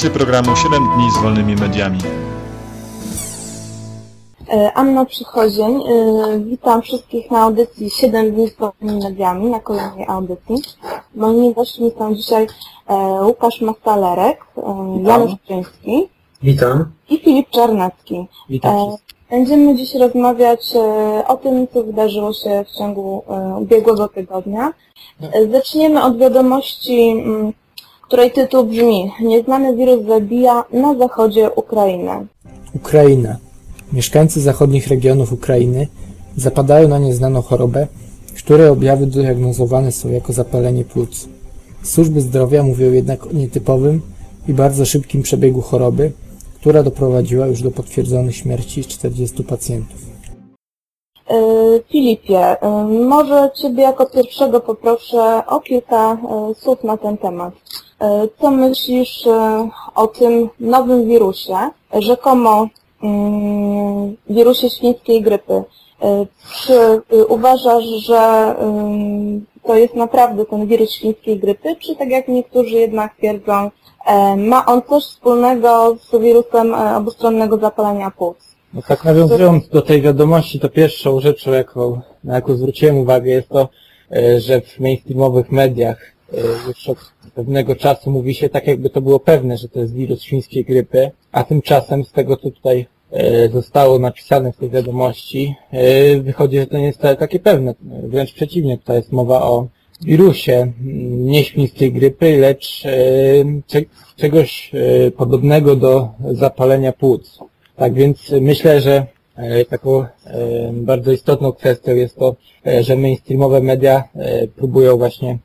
Słuchacie programu 7 dni z wolnymi mediami. E, Anna Przychodzień. E, Witam wszystkich na audycji 7 dni z wolnymi mediami, na kolejnej audycji. Moimi gośćmi są dzisiaj e, Łukasz Mastalerek, Janusz Czyński Witam. i Filip Czarnecki. Witam wszystkich. Będziemy dziś rozmawiać o tym, co wydarzyło się w ciągu ubiegłego tygodnia. E, Zaczniemy od wiadomości, mm, której tytuł brzmi Nieznany wirus zabija na zachodzie Ukrainy. Ukraina. Mieszkańcy zachodnich regionów Ukrainy zapadają na nieznaną chorobę, której objawy diagnozowane są jako zapalenie płuc. Służby zdrowia mówią jednak o nietypowym i bardzo szybkim przebiegu choroby, która doprowadziła już do potwierdzonych śmierci 40 pacjentów. E, Filipie, e, może Ciebie jako pierwszego poproszę o kilka e, słów na ten temat. E, Co myślisz e, o tym nowym wirusie, rzekomo mm, wirusie świńskiej grypy? E, Czy uważasz, że ym, to jest naprawdę ten wirus świńskiej grypy, czy tak jak niektórzy jednak twierdzą, ma on coś wspólnego z wirusem obustronnego zapalenia płuc? No tak nawiązując do tej wiadomości, to pierwszą rzeczą, jaką, na jaką zwróciłem uwagę jest to, że w mainstreamowych mediach już od pewnego czasu mówi się tak, jakby to było pewne, że to jest wirus świńskiej grypy, a tymczasem z tego, co tutaj e, zostało napisane w tej wiadomości, e, wychodzi, że to nie jest takie pewne. Wręcz przeciwnie, tutaj jest mowa o wirusie m, nie świńskiej grypy, lecz e, cze- czegoś e, podobnego do zapalenia płuc. Tak więc myślę, że e, taką e, bardzo istotną kwestią jest to, e, że mainstreamowe media e, próbują właśnie e,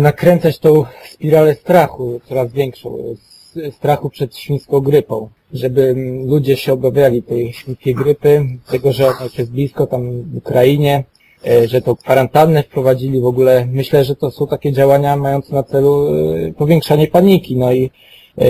nakręcać tą spiralę strachu, coraz większą, s- strachu przed świńską grypą, żeby mm, ludzie się obawiali tej świńskiej grypy, tego, że ona jest blisko tam w Ukrainie, e, że tą kwarantannę wprowadzili w ogóle. Myślę, że to są takie działania mające na celu e, powiększanie paniki, no i e,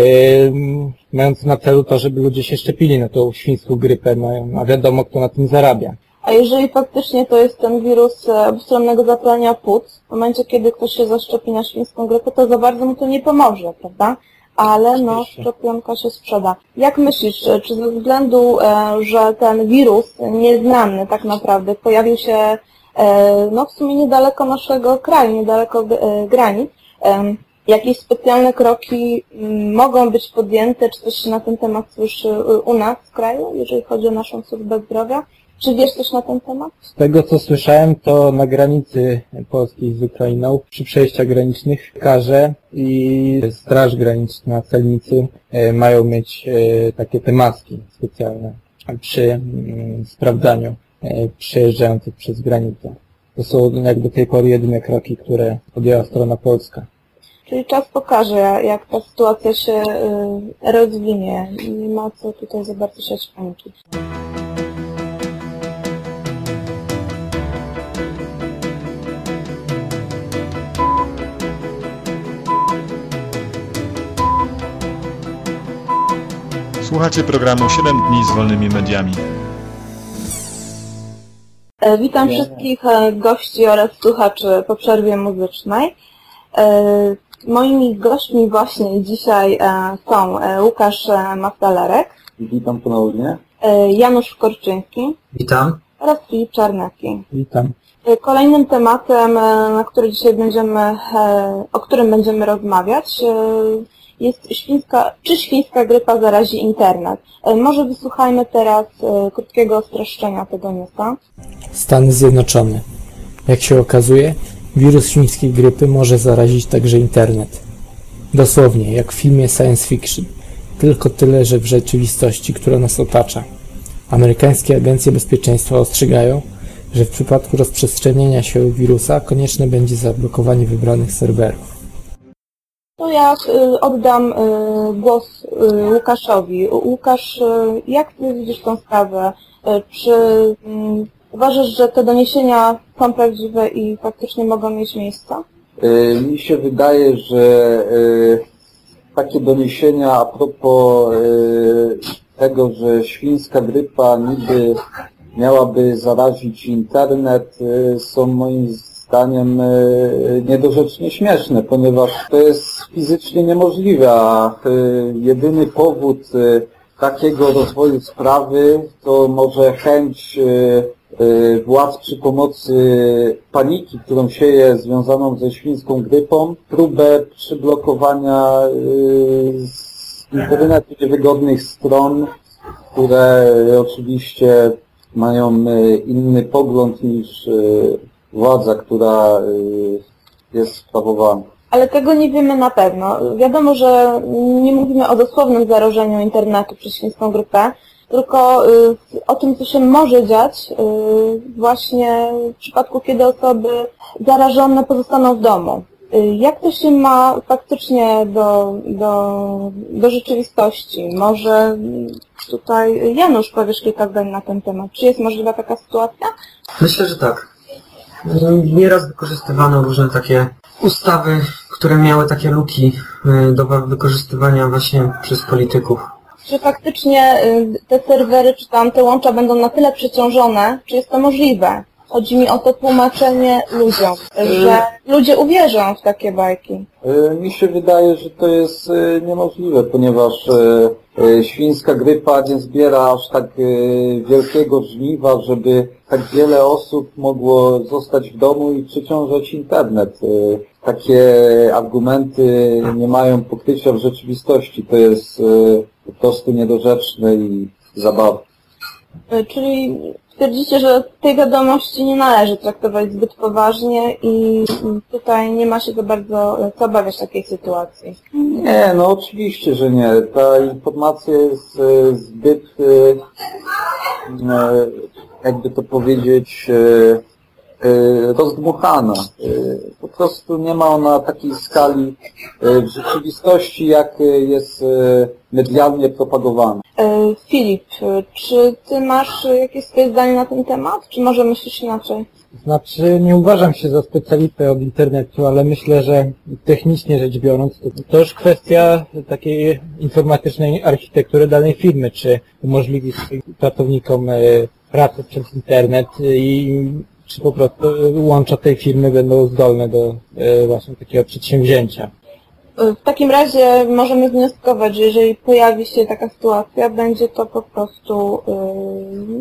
mające na celu to, żeby ludzie się szczepili na tą świńską grypę, no a wiadomo, kto na tym zarabia. A jeżeli faktycznie to jest ten wirus e, obustronnego zapalenia płuc, w momencie, kiedy ktoś się zaszczepi na świńską grypę, to za bardzo mu to nie pomoże, prawda? Ale no, szczepionka się sprzeda. Jak myślisz, e, czy ze względu, e, że ten wirus nieznany tak naprawdę pojawił się no w sumie niedaleko naszego kraju, niedaleko granic, jakieś specjalne kroki mm, mogą być podjęte, czy coś się na ten temat słyszy u nas w kraju, jeżeli chodzi o naszą służbę zdrowia? Czy wiesz coś na ten temat? Z tego co słyszałem, to na granicy polskiej z Ukrainą, przy przejściach granicznych, karze i Straż Graniczna, celnicy e, mają mieć e, takie te maski specjalne przy mm, sprawdzaniu e, przejeżdżających przez granicę. To są jak do tej pory jedyne kroki, które podjęła strona polska. Czyli czas pokaże, jak ta sytuacja się y, rozwinie. Nie ma co tutaj za bardzo siać paniki. Słuchacie programu 7 dni z wolnymi mediami. E, Witam wszystkich e, gości oraz słuchaczy po przerwie muzycznej. E, Moimi gośćmi właśnie dzisiaj są Łukasz Mastalerek, Witam ponownie. Janusz Korczyński Witam. oraz Filip Czarnecki. Witam. Kolejnym tematem, na który dzisiaj będziemy, o którym będziemy rozmawiać, jest świńska, czy świńska grypa zarazi internet. E, Może wysłuchajmy teraz e, krótkiego streszczenia tego newsa. Stany Zjednoczone. Jak się okazuje, wirus świńskiej grypy może zarazić także internet. Dosłownie, jak w filmie science fiction. Tylko tyle, że w rzeczywistości, która nas otacza. Amerykańskie agencje bezpieczeństwa ostrzegają, że w przypadku rozprzestrzenienia się wirusa konieczne będzie zablokowanie wybranych serwerów. To ja y, oddam y, głos y, Łukaszowi. Łukasz, jak Ty widzisz tą sprawę? Czy mm, uważasz, że te doniesienia są prawdziwe i faktycznie mogą mieć miejsce? Mi się wydaje, że takie doniesienia a propos tego, że świńska grypa niby miałaby zarazić internet, są moim zdaniem e, niedorzecznie śmieszne, ponieważ to jest fizycznie niemożliwe, a e, jedyny powód e, takiego rozwoju sprawy to może chęć władz przy pomocy paniki, którą sieje związaną ze świńską grypą, próbę przyblokowania z internetu niewygodnych stron, które oczywiście mają inny pogląd niż władza, która e, jest sprawowana. Ale tego nie wiemy na pewno. Wiadomo, że nie mówimy o dosłownym zarażeniu internetu przez świńską grypę, tylko y, o tym, co się może dziać y, właśnie w przypadku, kiedy osoby zarażone pozostaną w domu. Y, Jak to się ma faktycznie do, do, do rzeczywistości? Może y, tutaj Janusz powiesz kilka zdań na ten temat. Czy jest możliwa taka sytuacja? Myślę, że tak. Nieraz wykorzystywano różne takie ustawy, które miały takie luki y, do wykorzystywania właśnie przez polityków. Czy faktycznie y, te serwery, czy tam te łącza będą na tyle przeciążone, czy jest to możliwe? Chodzi mi o to tłumaczenie ludziom, że ludzie uwierzą w takie bajki. E, Mi się wydaje, że to jest e, niemożliwe, ponieważ świńska grypa nie zbiera aż tak wielkiego żniwa, żeby tak wiele osób mogło zostać w domu i przeciążać internet. Takie argumenty nie mają pokrycia w rzeczywistości. To jest e, po prostu niedorzeczne i zabawne. Y, Czyli twierdzicie, że tej wiadomości nie należy traktować zbyt poważnie i tutaj nie ma się za bardzo y, co obawiać takiej sytuacji. Nie, no oczywiście, że nie. Ta informacja jest e, zbyt, e, e, jakby to powiedzieć, e, e, rozdmuchana. E, Po prostu nie ma ona takiej skali e, w rzeczywistości, jak e, jest e, medialnie propagowana. Y, Filip, y, czy ty masz y, jakieś swoje zdanie na ten temat, czy może myślisz inaczej? Znaczy, nie uważam się za specjalistę od internetu, ale myślę, że technicznie rzecz biorąc, to, to już kwestia takiej informatycznej architektury danej firmy, czy umożliwi swoim pracownikom e, pracę przez internet i czy po prostu łącza tej firmy będą zdolne do e, właśnie takiego przedsięwzięcia. Y, W takim razie możemy wnioskować, że jeżeli pojawi się taka sytuacja, będzie to po prostu y,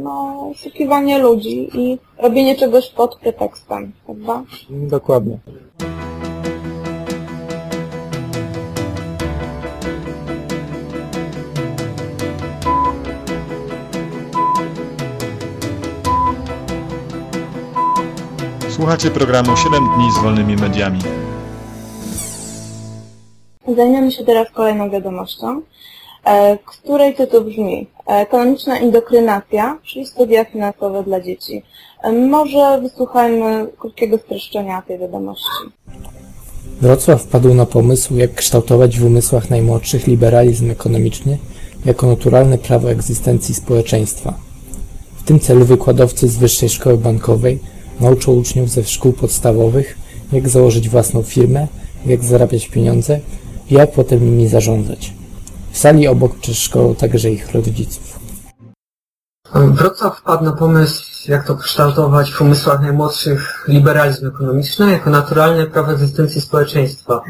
no, oszukiwanie ludzi i robienie czegoś pod pretekstem, prawda? Dokładnie. Słuchacie programu 7 dni z wolnymi mediami. Zajmiemy się teraz kolejną wiadomością, e, której tytuł brzmi e, Ekonomiczna indokrynacja, czyli studia finansowe dla dzieci. E, Może wysłuchajmy krótkiego streszczenia tej wiadomości. Wrocław wpadł na pomysł, jak kształtować w umysłach najmłodszych liberalizm ekonomiczny jako naturalne prawo egzystencji społeczeństwa. W tym celu wykładowcy z Wyższej Szkoły Bankowej nauczą uczniów ze szkół podstawowych, jak założyć własną firmę, jak zarabiać pieniądze i jak potem nimi zarządzać. W sali obok przed szkołą także ich rodziców. Wrocław wpadł na pomysł, jak to kształtować w umysłach najmłodszych liberalizm ekonomiczny jako naturalne prawo egzystencji społeczeństwa.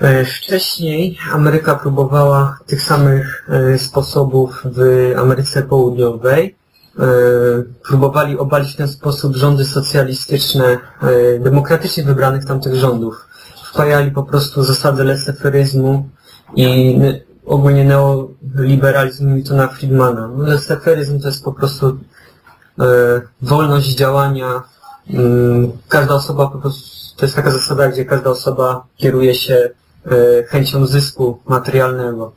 E, Wcześniej Ameryka próbowała tych samych e, sposobów w Ameryce Południowej. E, Próbowali obalić w ten sposób rządy socjalistyczne, e, demokratycznie wybranych tamtych rządów. Wpajali po prostu zasady leseferyzmu i ogólnie neoliberalizm Miltona Friedmana. No, Leseferyzm to jest po prostu e, wolność działania. Mm, każda osoba po prostu, to jest taka zasada, gdzie każda osoba kieruje się chęcią zysku materialnego.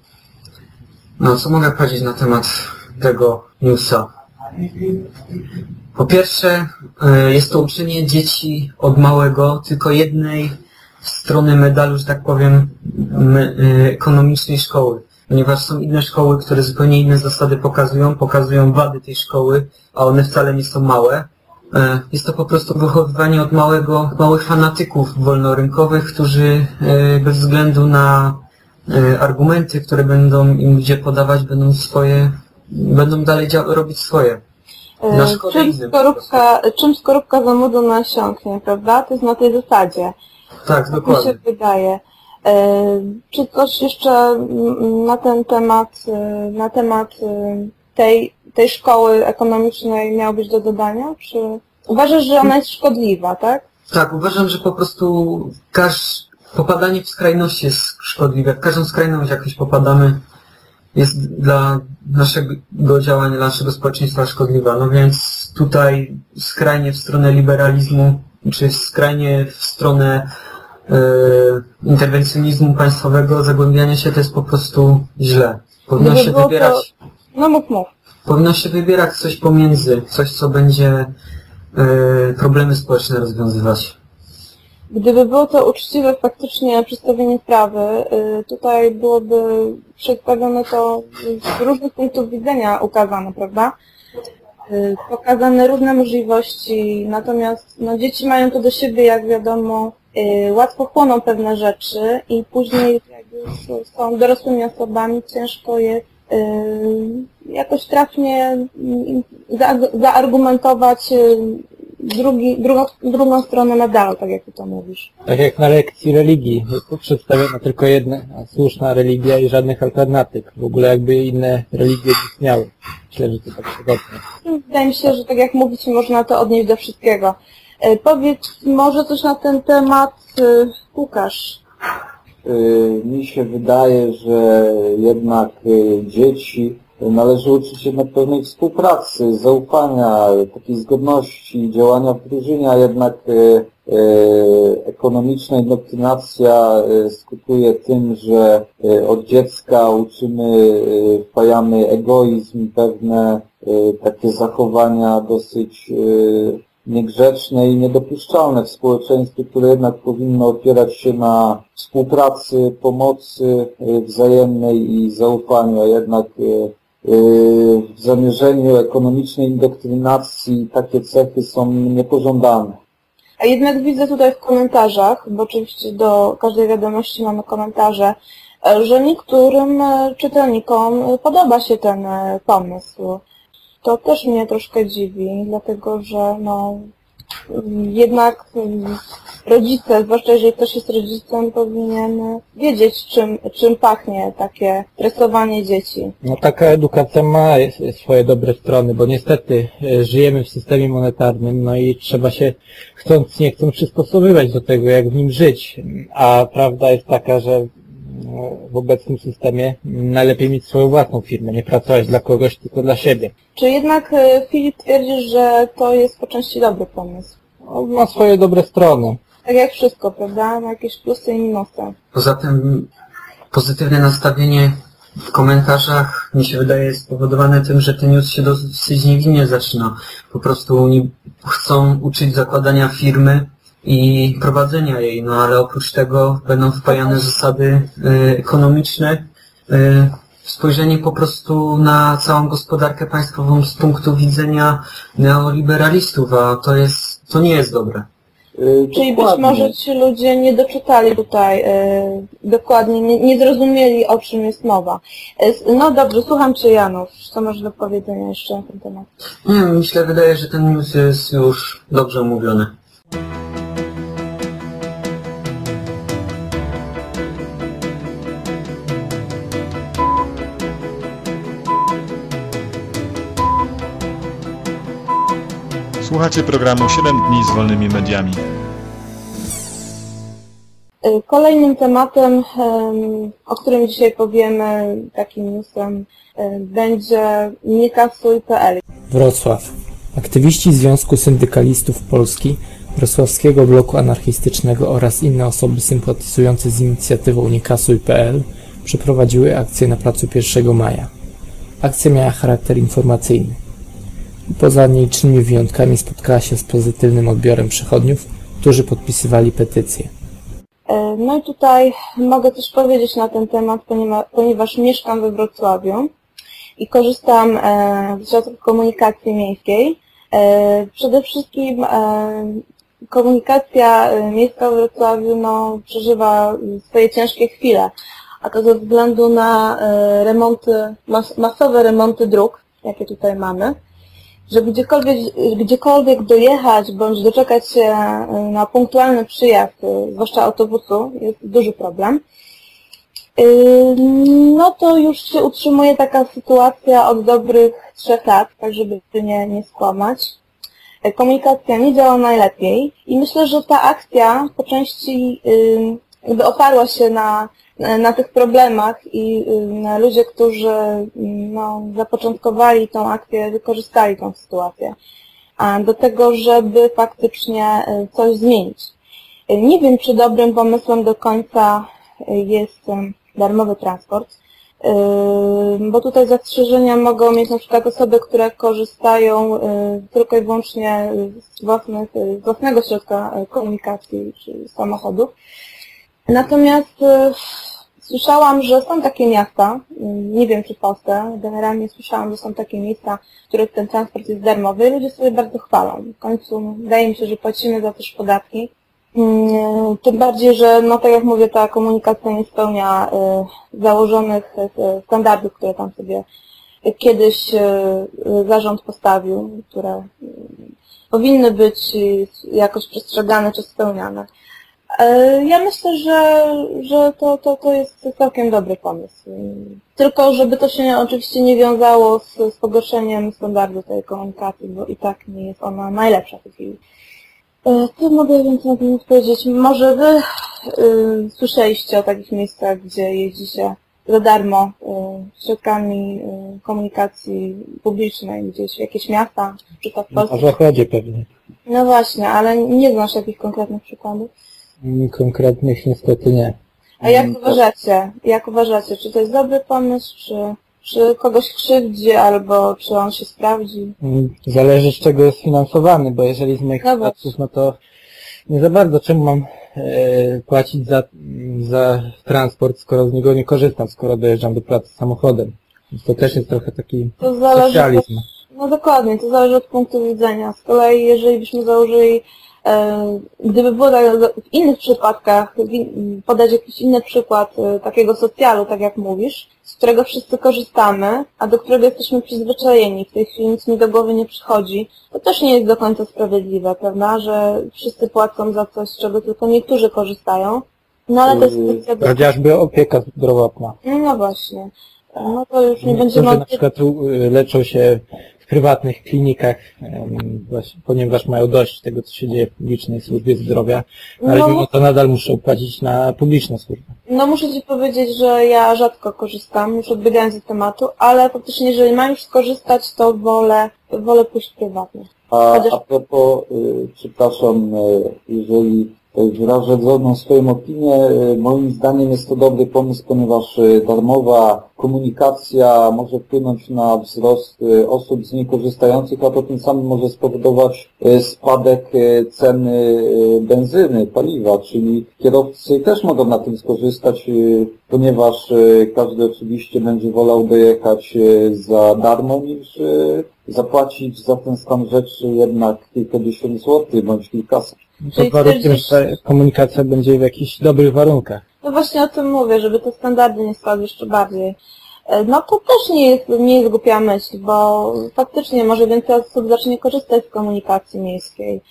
No, co mogę powiedzieć na temat tego newsa? Po pierwsze, e, jest to uczenie dzieci od małego tylko jednej strony medalu, że tak powiem, e, ekonomicznej szkoły. Ponieważ są inne szkoły, które zupełnie inne zasady pokazują, pokazują wady tej szkoły, a one wcale nie są małe. E, Jest to po prostu wychowywanie od małego, małych fanatyków wolnorynkowych, którzy bez względu na argumenty, które będą im gdzie podawać, będą swoje, będą dalej robić swoje. E, Na czym, skorupka, czym skorupka za młodu nasiąknie, prawda? To jest na tej zasadzie. Tak, Tak mi się dokładnie. wydaje. E, Czy coś jeszcze na ten temat, e, na temat tej, tej szkoły ekonomicznej miało być do dodania? Czy uważasz, że ona jest szkodliwa, tak? Tak, uważam, że po prostu każ, popadanie w skrajności jest szkodliwe. W każdą skrajność jakoś popadamy jest dla naszego działania, dla naszego społeczeństwa szkodliwa. No więc tutaj skrajnie w stronę liberalizmu, czy skrajnie w stronę e, interwencjonizmu państwowego, zagłębiania się to jest po prostu źle. Powinno Gdyby się było to- wybierać No mów, mów. Powinno się wybierać coś pomiędzy, coś co będzie e, problemy społeczne rozwiązywać. Gdyby było to uczciwe faktycznie przedstawienie sprawy, y, tutaj byłoby przedstawione to z różnych punktów widzenia ukazane, prawda? Y, Pokazane różne możliwości, natomiast no, dzieci mają to do siebie, jak wiadomo, y, łatwo chłoną pewne rzeczy i później jak już są dorosłymi osobami, ciężko jest jakoś trafnie za- zaargumentować drugi, drugą, drugą stronę medalu, tak jak ty to mówisz. Tak jak na lekcji religii. Przedstawiona tylko jedna słuszna religia i żadnych alternatyw. W ogóle jakby inne religie nie istniały. Myślę, że to tak przygodnie. Wydaje mi się, że tak jak mówić, można to odnieść do wszystkiego. E, Powiedz może coś na ten temat, e, Łukasz. Y, Mi się wydaje, że jednak dzieci należy uczyć jednak pewnej współpracy, zaufania, takiej zgodności, działania w drużynie, a jednak y, y, ekonomiczna indoktrynacja y, skutkuje tym, że od dziecka uczymy, wpajamy egoizm, pewne takie zachowania dosyć niegrzeczne i niedopuszczalne w społeczeństwie, które jednak powinno opierać się na współpracy, pomocy wzajemnej i zaufaniu, a jednak w zamierzeniu ekonomicznej indoktrynacji takie cechy są niepożądane. A jednak widzę tutaj w komentarzach, bo oczywiście do każdej wiadomości mamy komentarze, e, że niektórym e, czytelnikom podoba się ten e, pomysł. To też mnie troszkę dziwi, dlatego że no jednak mm, rodzice, zwłaszcza jeżeli ktoś jest rodzicem, powinien wiedzieć czym, czym pachnie takie tresowanie dzieci. No taka edukacja ma swoje dobre strony, bo niestety e, żyjemy w systemie monetarnym, no i trzeba się chcąc nie chcąc przystosowywać do tego, jak w nim żyć. A prawda jest taka, że w obecnym systemie najlepiej mieć swoją własną firmę, nie pracować dla kogoś, tylko dla siebie. Czy jednak e, Filip twierdzi, że to jest po części dobry pomysł? No, ma swoje dobre strony. Tak jak wszystko, prawda? Ma jakieś plusy i minusy. Poza tym pozytywne nastawienie w komentarzach mi się wydaje jest spowodowane tym, że ten news się dosyć niewinnie zaczyna. Po prostu oni chcą uczyć zakładania firmy i prowadzenia jej, no ale oprócz tego będą wpajane zasady y, ekonomiczne, y, spojrzenie po prostu na całą gospodarkę państwową z punktu widzenia neoliberalistów, a to jest, to nie jest dobre. Y, Czyli być dokładnie. może ci ludzie nie doczytali tutaj e, dokładnie, nie, nie zrozumieli o czym jest mowa. S- no dobrze, słucham Cię Janusz, co masz do powiedzenia jeszcze na ten temat? Nie wiem, myślę, wydaje, że ten news jest już dobrze omówiony. Słuchacie programu 7 dni z wolnymi mediami. E, Kolejnym tematem, em, o którym dzisiaj powiemy, takim newsem, e, będzie niekasuj.pl. Wrocław. Aktywiści Związku Syndykalistów Polski, Wrocławskiego Bloku Anarchistycznego oraz inne osoby sympatyzujące z inicjatywą niekasuj.pl przeprowadziły akcję na placu 1 maja. Akcja miała charakter informacyjny. Poza nielicznymi wyjątkami spotkała się z pozytywnym odbiorem przechodniów, którzy podpisywali petycję. E, No i tutaj mogę coś powiedzieć na ten temat, ponieważ, mieszkam we Wrocławiu i korzystam e, z środków komunikacji miejskiej. E, Przede wszystkim komunikacja miejska w Wrocławiu no, przeżywa swoje ciężkie chwile, a to ze względu na remonty, mas, masowe remonty dróg, jakie tutaj mamy. Że gdziekolwiek, gdziekolwiek dojechać bądź doczekać się na punktualny przyjazd, zwłaszcza autobusu, jest duży problem. No to już się utrzymuje taka sytuacja od dobrych trzech lat, tak żeby nie, nie skłamać. Komunikacja nie działa najlepiej i myślę, że ta akcja po części jakby oparła się na, na tych problemach i ludzie, którzy no, zapoczątkowali tą akcję, wykorzystali tą sytuację do tego, żeby faktycznie coś zmienić. Nie wiem, czy dobrym pomysłem do końca jest darmowy transport, bo tutaj zastrzeżenia mogą mieć na przykład osoby, które korzystają tylko i wyłącznie z, własnych, z własnego środka komunikacji czy samochodów. Natomiast słyszałam, że są takie miasta, nie wiem czy w Polsce, generalnie słyszałam, że są takie miejsca, w których ten transport jest darmowy i ludzie sobie bardzo chwalą. W końcu wydaje mi się, że płacimy za też podatki. Tym bardziej, że no tak jak mówię, ta komunikacja nie spełnia założonych standardów, które tam sobie kiedyś zarząd postawił, które powinny być jakoś przestrzegane czy spełniane. Ja myślę, że, że to, to, to jest całkiem dobry pomysł. Tylko żeby to się oczywiście nie wiązało z, z pogorszeniem standardu tej komunikacji, bo i tak nie jest ona najlepsza w tej chwili. Co mogę więcej na ten powiedzieć? Może Wy y, słyszeliście o takich miejscach, gdzie jeździ się za darmo y, środkami y, komunikacji publicznej, gdzieś w jakieś miasta, czy to w Polsce? Na zachodzie pewnie. No właśnie, ale nie znasz jakichś konkretnych przykładów? Konkretnych niestety nie. A jak uważacie? Jak uważacie, czy to jest dobry pomysł, czy, czy kogoś krzywdzi, albo czy on się sprawdzi? Zależy z czego jest finansowany, bo jeżeli z moich No wydatków, no to nie za bardzo czemu mam e, płacić za, za transport, skoro z niego nie korzystam, skoro dojeżdżam do pracy samochodem. Więc to też jest trochę taki To zależy socjalizm. No dokładnie, to zależy od punktu widzenia. Z kolei jeżeli byśmy założyli, gdyby było tak w innych przypadkach, podać jakiś inny przykład e, takiego socjalu, tak jak mówisz, z którego wszyscy korzystamy, a do którego jesteśmy przyzwyczajeni, w tej chwili nic mi do głowy nie przychodzi, to też nie jest do końca sprawiedliwe, prawda, że wszyscy płacą za coś, z czego tylko niektórzy korzystają. No ale to jest Yy, kwestia do... Chociażby opieka zdrowotna. No, właśnie. No to już nie będziemy... na przykład u- leczą się prywatnych klinikach, ponieważ mają dość tego, co się dzieje w publicznej służbie zdrowia, ale No. mimo to nadal muszą płacić na publiczną służbę. No muszę Ci powiedzieć, że ja rzadko korzystam, już odbiegając od tematu, ale faktycznie jeżeli mam już skorzystać, to wolę, wolę pójść prywatnie. A, Chociaż- a propos, y, przepraszam, y, jeżeli wyrażę drobną swoją opinię, moim zdaniem jest to dobry pomysł, ponieważ y, darmowa komunikacja może wpłynąć na wzrost y, osób z niej korzystających, a to tym samym może spowodować y, spadek ceny benzyny, paliwa, czyli kierowcy też mogą na tym skorzystać, ponieważ każdy oczywiście będzie wolał dojechać za darmo niż zapłacić za ten stan rzeczy jednak kilkadziesiąt złotych bądź kilkaset. Pod Czyli warunkiem, że komunikacja będzie w jakichś dobrych warunkach. No właśnie o tym mówię, żeby te standardy nie spadły jeszcze bardziej. E, No to też nie jest, nie jest głupia myśl, bo faktycznie może więcej osób zacznie korzystać z komunikacji miejskiej.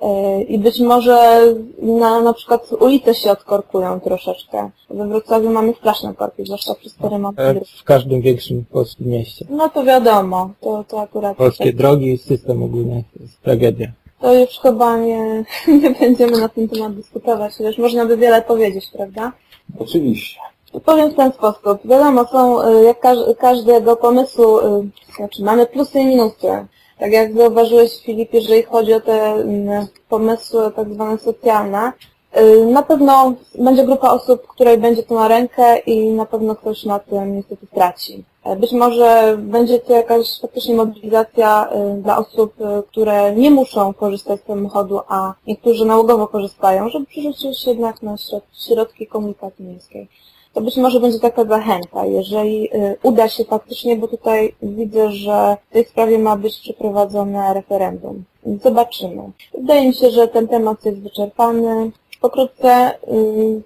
E, I być może na, na przykład ulice się odkorkują troszeczkę. We Wrocławiu mamy straszne korki, zwłaszcza remonty Tak, dróg. w każdym większym polskim mieście. No to wiadomo, to, to akurat... Polskie drogi, system ogólnie jest tragedia. To już chyba nie, nie będziemy na ten temat dyskutować, chociaż można by wiele powiedzieć, prawda? Oczywiście. Powiem w ten sposób. Wiadomo, są, y, jak każ, każdego pomysłu, y, znaczy mamy plusy i minusy. Tak jak zauważyłeś Filip, jeżeli chodzi o te mm, pomysły tak zwane socjalne, na pewno będzie grupa osób, której będzie to na rękę i na pewno ktoś na tym niestety straci. E, Być może będzie to jakaś faktycznie mobilizacja y, dla osób, y, które nie muszą korzystać z samochodu, a niektórzy nałogowo korzystają, żeby przerzucić się jednak na środ- środki komunikacji miejskiej to być może będzie taka zachęta, jeżeli y, uda się faktycznie, bo tutaj widzę, że w tej sprawie ma być przeprowadzone referendum. Zobaczymy. Wydaje mi się, że ten temat jest wyczerpany pokrótce. Mm.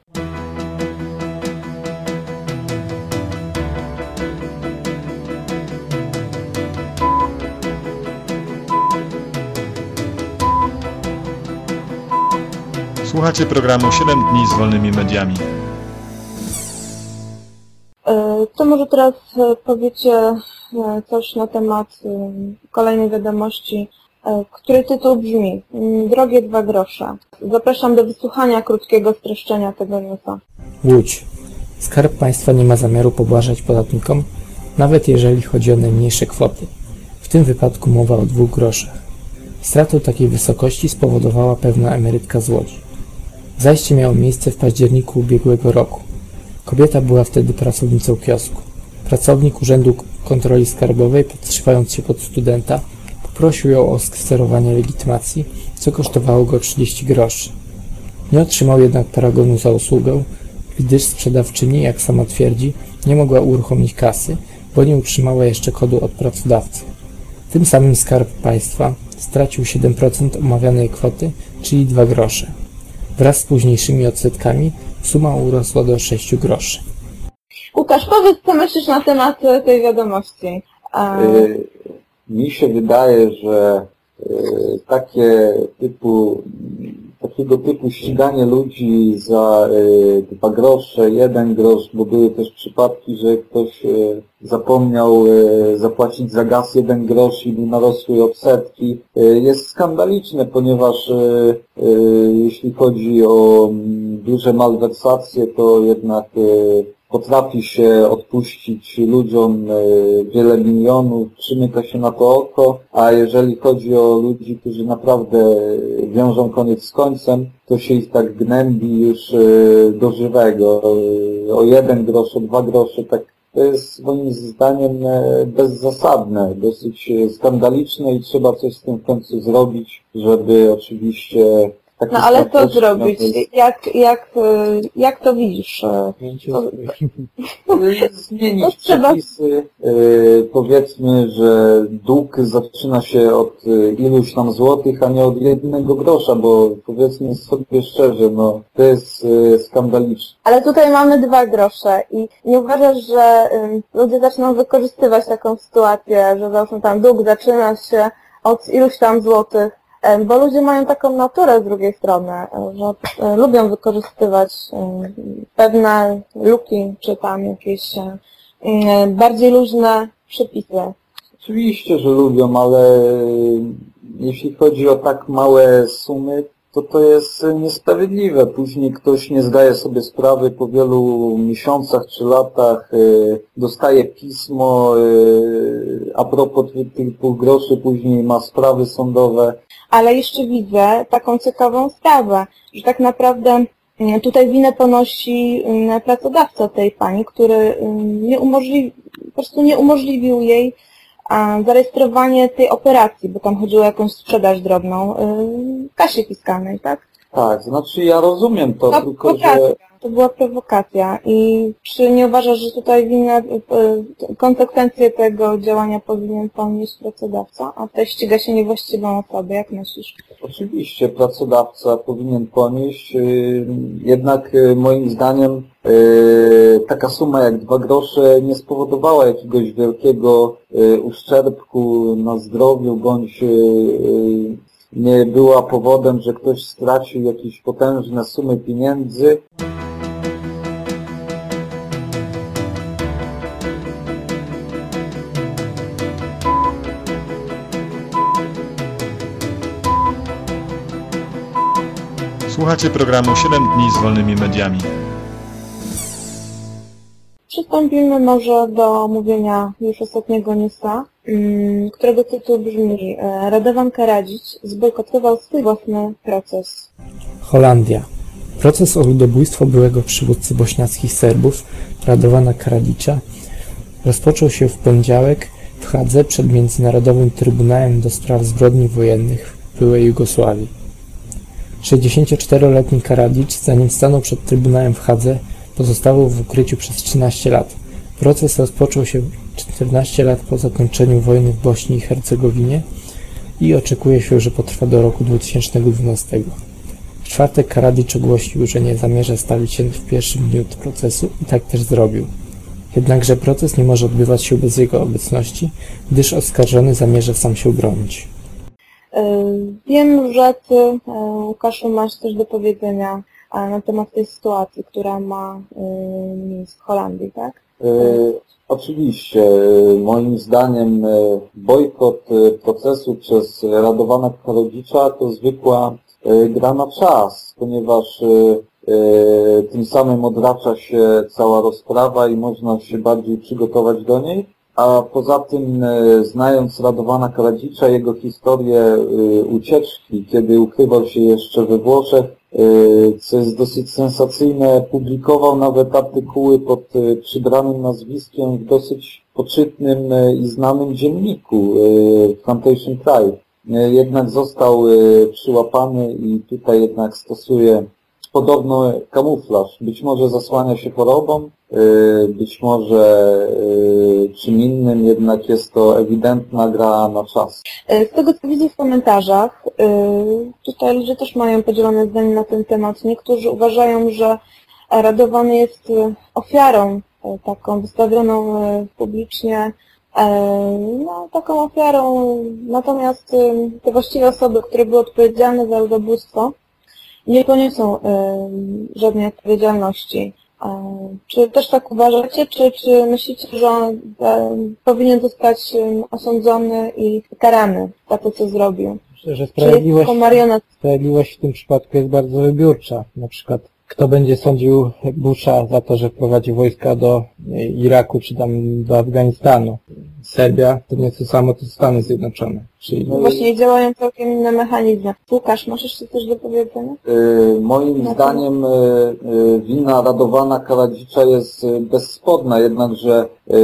Słuchacie programu 7 dni z wolnymi mediami. E, to może teraz e, powiecie e, coś na temat kolejnej wiadomości e, której tytuł brzmi mm, Drogie dwa grosze. Zapraszam do wysłuchania krótkiego streszczenia tego newsa. Łódź. Skarb Państwa nie ma zamiaru pobłażać podatnikom, nawet jeżeli chodzi o najmniejsze kwoty. W tym wypadku mowa o dwóch groszach. Stratę takiej wysokości spowodowała pewna emerytka z Łodzi. Zajście miało miejsce w październiku ubiegłego roku. Kobieta była wtedy pracownicą kiosku. Pracownik Urzędu Kontroli Skarbowej, podszywając się pod studenta, poprosił ją o skserowanie legitymacji, co kosztowało go 30 groszy. Nie otrzymał jednak paragonu za usługę, gdyż sprzedawczyni, jak sama twierdzi, nie mogła uruchomić kasy, bo nie utrzymała jeszcze kodu od pracodawcy. Tym samym Skarb Państwa stracił 7% omawianej kwoty, czyli 2 grosze. Wraz z późniejszymi odsetkami suma urosła do 6 groszy. Łukasz, powiedz, co myślisz na temat tej wiadomości. E, Y, Mi się wydaje, że y, takie typu, takiego typu ściganie ludzi za y, dwa grosze, jeden grosz, bo były też przypadki, że ktoś y, zapomniał zapłacić za gaz jeden grosz i narosły odsetki, jest skandaliczne, ponieważ jeśli chodzi o mm, duże malwersacje, to jednak potrafi się odpuścić ludziom e, wiele milionów, przymyka się na to oko, a jeżeli chodzi o ludzi, którzy naprawdę wiążą koniec z końcem, to się ich tak gnębi już e, do żywego. E, O jeden grosz, o dwa grosze, tak to jest moim zdaniem bezzasadne, dosyć skandaliczne i trzeba coś z tym w końcu zrobić, żeby oczywiście no ale co zrobić? Jak, jak, e, jak to widzisz? E, zmienić To trzeba- przepisy. Yy, powiedzmy, że dług zaczyna się od iluś tam złotych, a nie od jednego grosza, bo powiedzmy sobie szczerze, no to jest skandaliczne. Ale tutaj mamy dwa grosze i nie uważasz, że ludzie zaczną wykorzystywać taką sytuację, że załóżmy tam dług zaczyna się od iluś tam złotych, bo ludzie mają taką naturę z drugiej strony, e, że e, lubią wykorzystywać em, pewne luki, czy tam jakieś e, bardziej luźne przepisy. Oczywiście, że lubią, ale jeśli chodzi o tak małe sumy, to to jest niesprawiedliwe. Później ktoś nie zdaje sobie sprawy po wielu miesiącach czy latach, dostaje pismo a propos tych- dwóch groszy, później ma sprawy sądowe. Ale jeszcze widzę taką ciekawą sprawę, że tak naprawdę mm, tutaj winę ponosi mm, pracodawca tej pani, który mm, nie po prostu nie umożliwił jej zarejestrowanie tej operacji, bo tam chodziło o jakąś sprzedaż drobną y, kasie fiskalnej, tak? Tak, znaczy ja rozumiem to, To tylko że... prowokacja. To była prowokacja i czy nie uważasz, że tutaj winę, y, y, konsekwencje tego działania powinien ponieść pracodawca, a tutaj ściga się niewłaściwą osobę, jak myślisz? Oczywiście pracodawca powinien ponieść, yy, jednak yy, moim zdaniem yy, taka suma jak dwa grosze nie spowodowała jakiegoś wielkiego yy, uszczerbku na zdrowiu, bądź yy, nie była powodem, że ktoś stracił jakieś potężne sumy pieniędzy. Słuchacie programu 7 dni z wolnymi mediami. Przystąpimy może do omówienia już ostatniego newsa, mm, którego tytuł brzmi e, Radovan Karadzic zbojkotował swój własny proces. Holandia. Proces o ludobójstwo byłego przywódcy bośniackich Serbów, Radowana Karadzicza, rozpoczął się w poniedziałek w Hadze przed Międzynarodowym Trybunałem do Spraw Zbrodni Wojennych w byłej Jugosławii. 64-letni Karadzicz, zanim stanął przed Trybunałem w Hadze, pozostawał w ukryciu przez 13 lat. Proces rozpoczął się 14 lat po zakończeniu wojny w Bośni i Hercegowinie i oczekuje się, że potrwa do roku 2012. W czwartek Karadicz ogłosił, że nie zamierza stawić się w pierwszym dniu procesu i tak też zrobił. Jednakże proces nie może odbywać się bez jego obecności, gdyż oskarżony zamierza sam się bronić. Wiem, że Ty, e, Łukaszu, masz coś do powiedzenia na temat tej sytuacji, która ma miejsce w Holandii, tak? E, Oczywiście, e, moim zdaniem e, bojkot procesu przez Radowana Karodzicza to zwykła gra na czas, ponieważ tym samym odracza się cała rozprawa i można się bardziej przygotować do niej. A poza tym, znając Radowana Karadzicza, jego historię ucieczki, kiedy ukrywał się jeszcze we Włoszech, co jest dosyć sensacyjne, publikował nawet artykuły pod e, przybranym nazwiskiem w dosyć poczytnym e, i znanym dzienniku Plantation Crime. E, Jednak został przyłapany i tutaj jednak stosuje podobno kamuflaż. Być może zasłania się chorobą, e, być może e, czym innym, jednak jest to ewidentna gra na czas. E, Z tego co widzę w komentarzach, e, tutaj ludzie też mają podzielone zdanie na ten temat. Niektórzy uważają, że Radowany jest ofiarą e, taką wystawioną e, publicznie, no taką ofiarą, natomiast te właściwe osoby, które były odpowiedzialne za ludobójstwo, nie poniosą żadnej odpowiedzialności. Czy też tak uważacie, czy, czy myślicie, że on powinien zostać osądzony i karany za to, co zrobił? Myślę, że sprawiedliwość, sprawiedliwość w tym przypadku jest bardzo wybiórcza. Na przykład kto będzie sądził Busha za to, że wprowadził wojska do e, Iraku czy tam do Afganistanu. Serbia to nie to samo co Stany Zjednoczone. Czyli No Właśnie działają całkiem inne mechanizmy. Łukasz, masz jeszcze coś do powiedzenia? E, Moim to- zdaniem e, wina Radowana Karadzicza jest bezspodna, jednakże e,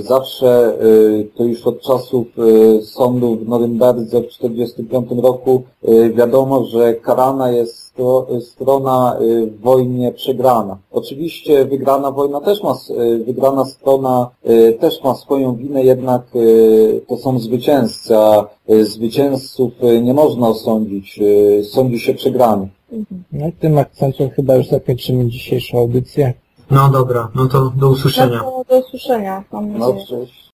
zawsze e, to już od czasów e, sądu w Norymberdze w 1945 roku e, wiadomo, że karana jest stro- strona e, w wojnie przegrana. Oczywiście wygrana wojna też ma, e, wygrana strona też ma swoją winę, jednak to są zwycięzcy, a e, zwycięzców e, nie można osądzić, e, sądzi się przegranych. no i tym akcentem chyba już zakończymy dzisiejszą audycję. No dobra, no to do usłyszenia. No to do usłyszenia, mam No cześć.